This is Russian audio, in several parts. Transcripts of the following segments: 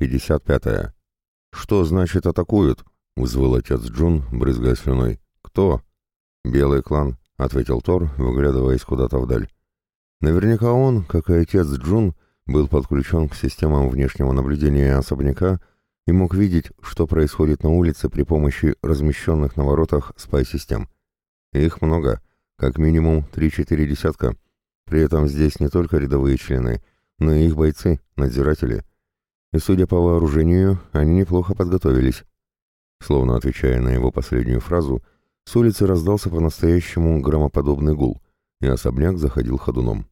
55. -я. «Что значит атакуют?» — взвыл отец Джун, брызгая слюной. «Кто?» «Белый клан», — ответил Тор, выглядываясь куда-то вдаль. Наверняка он, как и отец Джун, был подключен к системам внешнего наблюдения особняка и мог видеть, что происходит на улице при помощи размещенных на воротах спай-систем. Их много, как минимум 3-4 десятка. При этом здесь не только рядовые члены, но и их бойцы, надзиратели. И, судя по вооружению, они неплохо подготовились. Словно отвечая на его последнюю фразу, с улицы раздался по-настоящему громоподобный гул, и особняк заходил ходуном.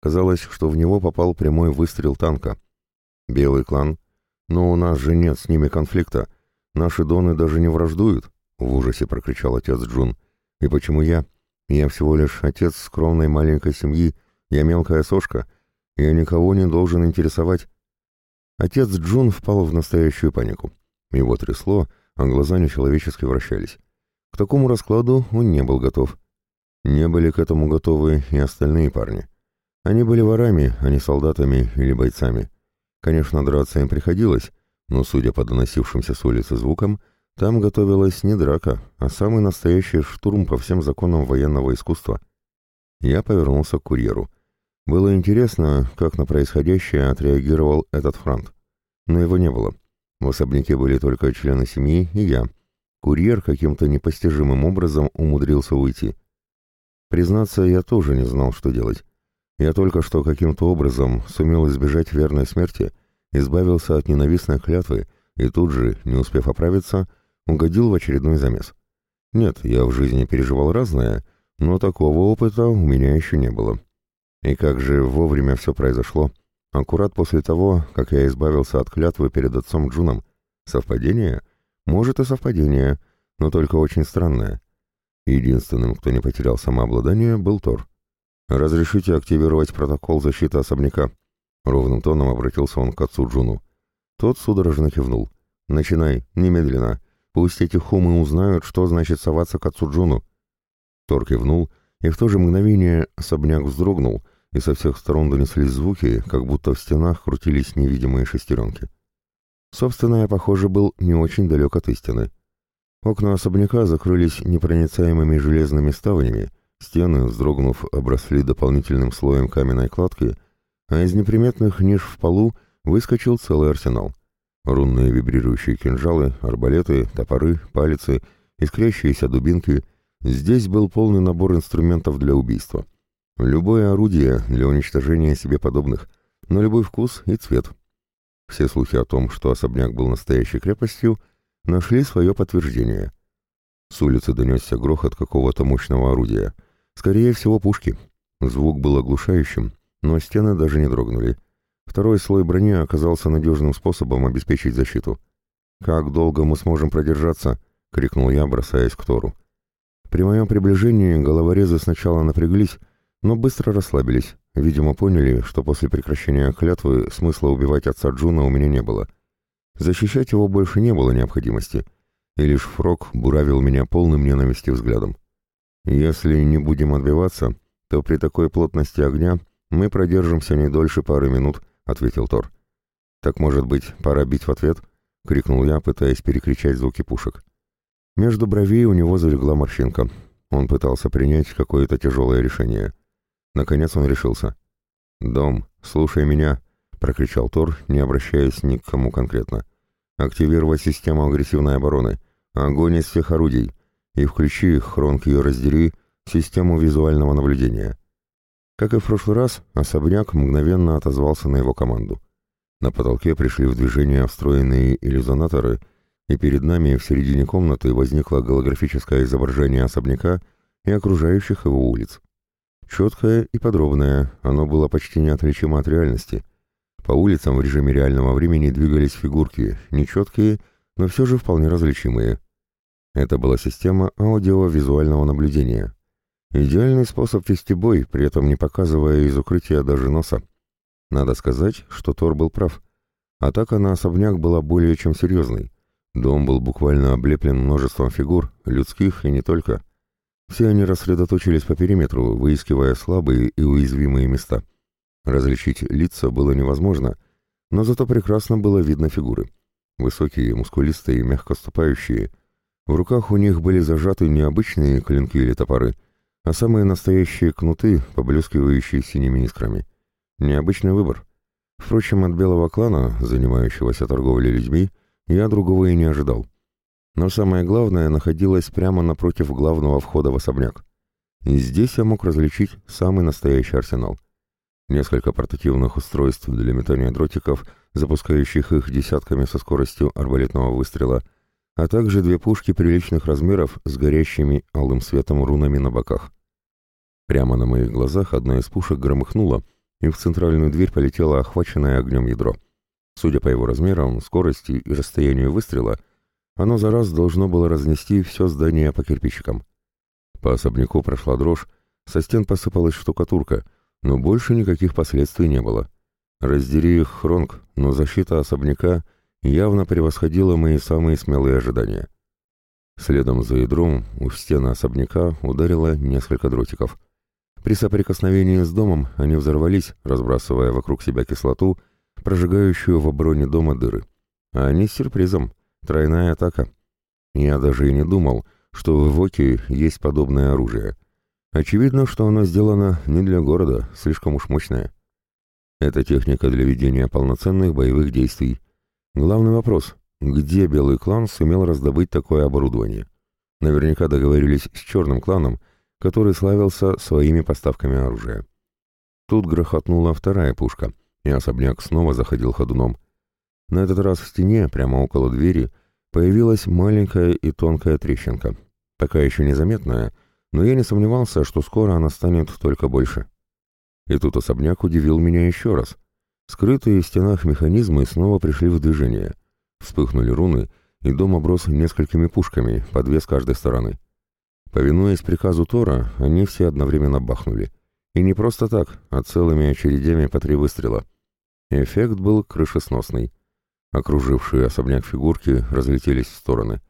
Казалось, что в него попал прямой выстрел танка. «Белый клан? Но у нас же нет с ними конфликта. Наши доны даже не враждуют!» — в ужасе прокричал отец Джун. «И почему я? Я всего лишь отец скромной маленькой семьи, я мелкая сошка, я никого не должен интересовать». Отец Джун впал в настоящую панику. Его трясло, а глаза нечеловечески вращались. К такому раскладу он не был готов. Не были к этому готовы и остальные парни. Они были ворами, а не солдатами или бойцами. Конечно, драться им приходилось, но, судя по доносившимся с улицы звукам, там готовилась не драка, а самый настоящий штурм по всем законам военного искусства. Я повернулся к курьеру. Было интересно, как на происходящее отреагировал этот фронт. Но его не было. В особняке были только члены семьи и я. Курьер каким-то непостижимым образом умудрился уйти. Признаться, я тоже не знал, что делать. Я только что каким-то образом сумел избежать верной смерти, избавился от ненавистной клятвы и тут же, не успев оправиться, угодил в очередной замес. Нет, я в жизни переживал разное, но такого опыта у меня еще не было. И как же вовремя все произошло, аккурат после того, как я избавился от клятвы перед отцом Джуном. Совпадение? Может и совпадение, но только очень странное. Единственным, кто не потерял самообладание, был Тор. «Разрешите активировать протокол защиты особняка?» Ровным тоном обратился он к отцу Джуну. Тот судорожно кивнул. «Начинай, немедленно. Пусть эти хумы узнают, что значит соваться к отцу Джуну». Тор кивнул, и в то же мгновение особняк вздрогнул, и со всех сторон донеслись звуки, как будто в стенах крутились невидимые шестеренки. Собственно, я, похоже, был не очень далек от истины. Окна особняка закрылись непроницаемыми железными ставнями, Стены, вздрогнув, обросли дополнительным слоем каменной кладки, а из неприметных ниш в полу выскочил целый арсенал. Рунные вибрирующие кинжалы, арбалеты, топоры, палицы, искрящиеся дубинки. Здесь был полный набор инструментов для убийства. Любое орудие для уничтожения себе подобных, на любой вкус и цвет. Все слухи о том, что особняк был настоящей крепостью, нашли свое подтверждение. С улицы донесся грохот какого-то мощного орудия — Скорее всего, пушки. Звук был оглушающим, но стены даже не дрогнули. Второй слой брони оказался надежным способом обеспечить защиту. «Как долго мы сможем продержаться?» — крикнул я, бросаясь к Тору. При моем приближении головорезы сначала напряглись, но быстро расслабились. Видимо, поняли, что после прекращения клятвы смысла убивать отца Джуна у меня не было. Защищать его больше не было необходимости, и лишь Фрог буравил меня полным ненависти взглядом. Если не будем отбиваться, то при такой плотности огня мы продержимся не дольше пары минут, ответил Тор. Так может быть, пора бить в ответ? крикнул я, пытаясь перекричать звуки пушек. Между бровей у него залегла морщинка. Он пытался принять какое-то тяжелое решение. Наконец он решился. «Дом, слушай меня!» — прокричал Тор, не обращаясь ни к кому конкретно. «Активировать систему агрессивной обороны. Огонь из всех орудий и включи, хронк ее раздели, систему визуального наблюдения. Как и в прошлый раз, особняк мгновенно отозвался на его команду. На потолке пришли в движение встроенные иллюзонаторы, и перед нами в середине комнаты возникло голографическое изображение особняка и окружающих его улиц. Четкое и подробное, оно было почти неотличимо от реальности. По улицам в режиме реального времени двигались фигурки, нечеткие, но все же вполне различимые. Это была система аудиовизуального наблюдения. Идеальный способ вести бой, при этом не показывая из укрытия даже носа. Надо сказать, что Тор был прав. Атака на особняк была более чем серьезной. Дом был буквально облеплен множеством фигур, людских и не только. Все они рассредоточились по периметру, выискивая слабые и уязвимые места. Различить лица было невозможно, но зато прекрасно было видно фигуры. Высокие, мускулистые, мягко ступающие. В руках у них были зажаты не обычные клинки или топоры, а самые настоящие кнуты, поблескивающие синими искрами. Необычный выбор. Впрочем, от белого клана, занимающегося торговлей людьми, я другого и не ожидал. Но самое главное находилось прямо напротив главного входа в особняк. И здесь я мог различить самый настоящий арсенал. Несколько портативных устройств для метания дротиков, запускающих их десятками со скоростью арбалетного выстрела, а также две пушки приличных размеров с горящими алым светом рунами на боках. Прямо на моих глазах одна из пушек громыхнула, и в центральную дверь полетело охваченное огнем ядро. Судя по его размерам, скорости и расстоянию выстрела, оно за раз должно было разнести все здание по кирпичикам. По особняку прошла дрожь, со стен посыпалась штукатурка, но больше никаких последствий не было. Раздери их хронг, но защита особняка явно превосходила мои самые смелые ожидания. Следом за ядром у стены особняка ударило несколько дротиков. При соприкосновении с домом они взорвались, разбрасывая вокруг себя кислоту, прожигающую в обороне дома дыры. А они с сюрпризом. Тройная атака. Я даже и не думал, что в Воке есть подобное оружие. Очевидно, что оно сделано не для города, слишком уж мощное. Это техника для ведения полноценных боевых действий. Главный вопрос — где Белый клан сумел раздобыть такое оборудование? Наверняка договорились с Черным кланом, который славился своими поставками оружия. Тут грохотнула вторая пушка, и особняк снова заходил ходуном. На этот раз в стене, прямо около двери, появилась маленькая и тонкая трещинка. Пока еще незаметная, но я не сомневался, что скоро она станет только больше. И тут особняк удивил меня еще раз. Скрытые в стенах механизмы снова пришли в движение. Вспыхнули руны, и дом оброс несколькими пушками, по две с каждой стороны. Повинуясь приказу Тора, они все одновременно бахнули. И не просто так, а целыми очередями по три выстрела. Эффект был крышесносный. Окружившие особняк фигурки разлетелись в стороны.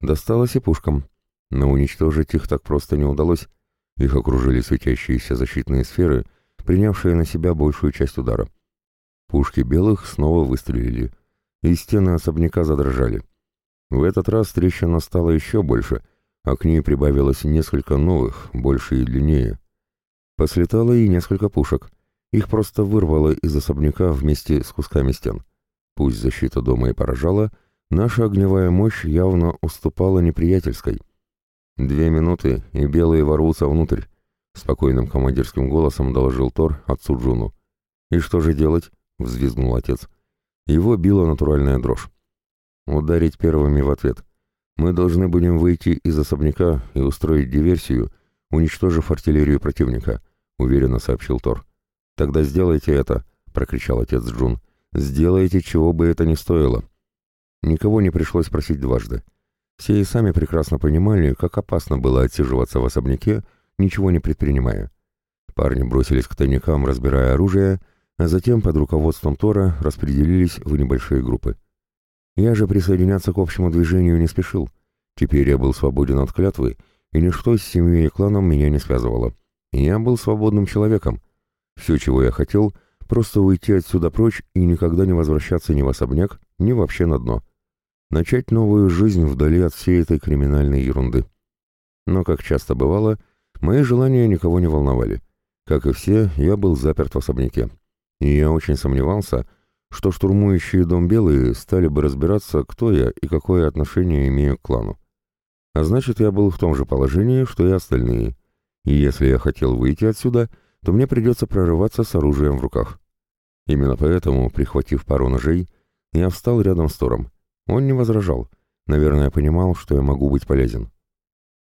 Досталось и пушкам, но уничтожить их так просто не удалось. Их окружили светящиеся защитные сферы, принявшие на себя большую часть удара. Пушки белых снова выстрелили, и стены особняка задрожали. В этот раз трещина стала еще больше, а к ней прибавилось несколько новых, больше и длиннее. Послетало и несколько пушек. Их просто вырвало из особняка вместе с кусками стен. Пусть защита дома и поражала, наша огневая мощь явно уступала неприятельской. «Две минуты, и белые ворвутся внутрь», — спокойным командирским голосом доложил Тор отцу Джуну. «И что же делать?» — взвизгнул отец. Его била натуральная дрожь. «Ударить первыми в ответ. Мы должны будем выйти из особняка и устроить диверсию, уничтожив артиллерию противника», — уверенно сообщил Тор. «Тогда сделайте это», — прокричал отец Джун. Сделайте, чего бы это ни стоило. Никого не пришлось просить дважды. Все и сами прекрасно понимали, как опасно было отсиживаться в особняке, ничего не предпринимая. Парни бросились к тайникам, разбирая оружие, а затем под руководством Тора распределились в небольшие группы. Я же присоединяться к общему движению не спешил. Теперь я был свободен от клятвы, и ничто с семьей и кланом меня не связывало. Я был свободным человеком. Все, чего я хотел, Просто уйти отсюда прочь и никогда не возвращаться ни в особняк, ни вообще на дно. Начать новую жизнь вдали от всей этой криминальной ерунды. Но, как часто бывало, мои желания никого не волновали. Как и все, я был заперт в особняке. И я очень сомневался, что штурмующие дом белые стали бы разбираться, кто я и какое отношение имею к клану. А значит, я был в том же положении, что и остальные. И если я хотел выйти отсюда, то мне придется прорываться с оружием в руках. Именно поэтому, прихватив пару ножей, я встал рядом с Тором. Он не возражал. Наверное, понимал, что я могу быть полезен.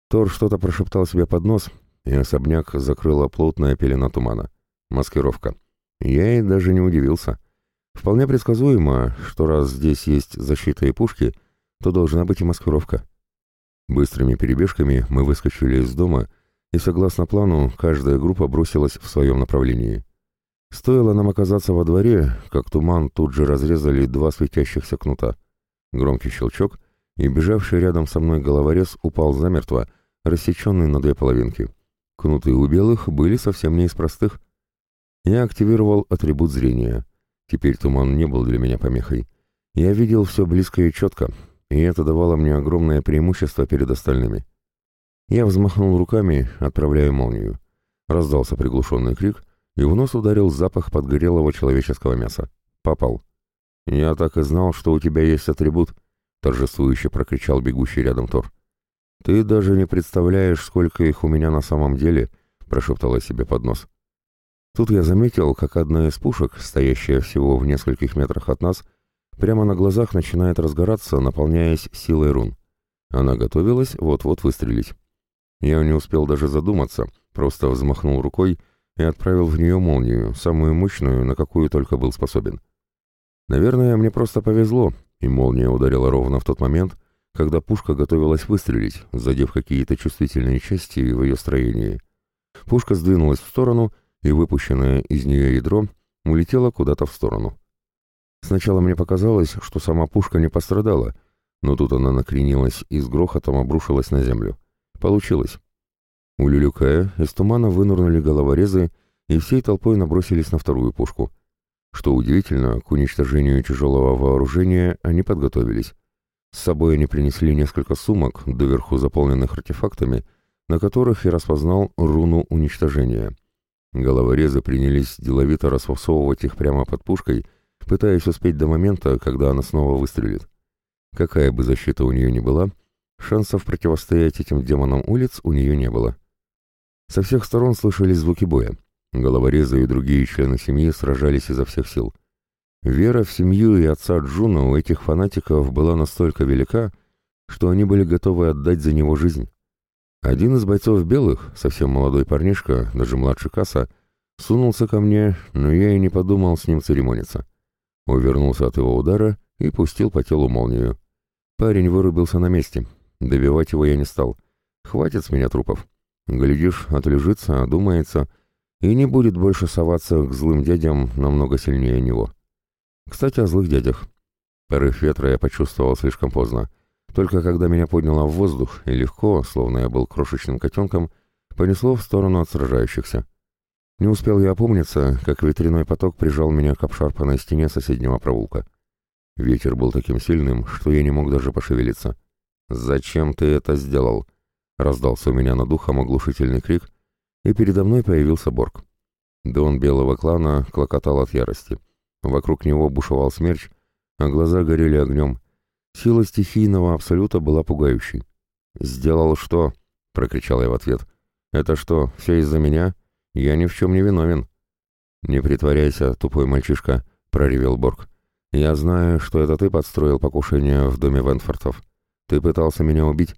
Тор что-то прошептал себе под нос, и особняк закрыла плотная пелена тумана. Маскировка. Я и даже не удивился. Вполне предсказуемо, что раз здесь есть защита и пушки, то должна быть и маскировка. Быстрыми перебежками мы выскочили из дома, и, согласно плану, каждая группа бросилась в своем направлении. Стоило нам оказаться во дворе, как туман тут же разрезали два светящихся кнута. Громкий щелчок, и бежавший рядом со мной головорез упал замертво, рассеченный на две половинки. Кнуты у белых были совсем не из простых. Я активировал атрибут зрения. Теперь туман не был для меня помехой. Я видел все близко и четко, и это давало мне огромное преимущество перед остальными. Я взмахнул руками, отправляя молнию. Раздался приглушенный крик, и в нос ударил запах подгорелого человеческого мяса. Попал. «Я так и знал, что у тебя есть атрибут», — торжествующе прокричал бегущий рядом Тор. «Ты даже не представляешь, сколько их у меня на самом деле», — прошептала себе под нос. Тут я заметил, как одна из пушек, стоящая всего в нескольких метрах от нас, прямо на глазах начинает разгораться, наполняясь силой рун. Она готовилась вот-вот выстрелить. Я не успел даже задуматься, просто взмахнул рукой и отправил в нее молнию, самую мощную, на какую только был способен. Наверное, мне просто повезло, и молния ударила ровно в тот момент, когда пушка готовилась выстрелить, задев какие-то чувствительные части в ее строении. Пушка сдвинулась в сторону, и выпущенное из нее ядро улетело куда-то в сторону. Сначала мне показалось, что сама пушка не пострадала, но тут она накренилась и с грохотом обрушилась на землю. Получилось. У Люлюкая из тумана вынырнули головорезы и всей толпой набросились на вторую пушку. Что удивительно, к уничтожению тяжелого вооружения они подготовились. С собой они принесли несколько сумок, доверху заполненных артефактами, на которых я распознал руну уничтожения. Головорезы принялись деловито расфасовывать их прямо под пушкой, пытаясь успеть до момента, когда она снова выстрелит. Какая бы защита у нее ни была, шансов противостоять этим демонам улиц у нее не было. Со всех сторон слышались звуки боя. Головорезы и другие члены семьи сражались изо всех сил. Вера в семью и отца Джуна у этих фанатиков была настолько велика, что они были готовы отдать за него жизнь. Один из бойцов белых, совсем молодой парнишка, даже младше Касса, сунулся ко мне, но я и не подумал с ним церемониться. Увернулся от его удара и пустил по телу молнию. Парень вырубился на месте. Добивать его я не стал. Хватит с меня трупов. Глядишь, отлежится, одумается и не будет больше соваться к злым дядям намного сильнее него. Кстати, о злых дядях. Порыв ветра я почувствовал слишком поздно. Только когда меня подняло в воздух и легко, словно я был крошечным котенком, понесло в сторону от сражающихся. Не успел я опомниться, как ветряной поток прижал меня к обшарпанной стене соседнего проулка. Ветер был таким сильным, что я не мог даже пошевелиться. «Зачем ты это сделал?» — раздался у меня над ухом оглушительный крик, и передо мной появился Борг. Дон белого клана клокотал от ярости. Вокруг него бушевал смерч, а глаза горели огнем. Сила стихийного абсолюта была пугающей. «Сделал что?» — прокричал я в ответ. «Это что, все из-за меня? Я ни в чем не виновен». «Не притворяйся, тупой мальчишка», — проревел Борг. «Я знаю, что это ты подстроил покушение в доме Венфортов. Ты пытался меня убить».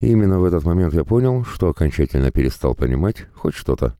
И именно в этот момент я понял, что окончательно перестал понимать хоть что-то.